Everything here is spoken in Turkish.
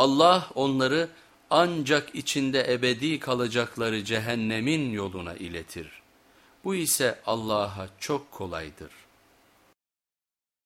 Allah onları ancak içinde ebedi kalacakları cehennemin yoluna iletir. Bu ise Allah'a çok kolaydır.''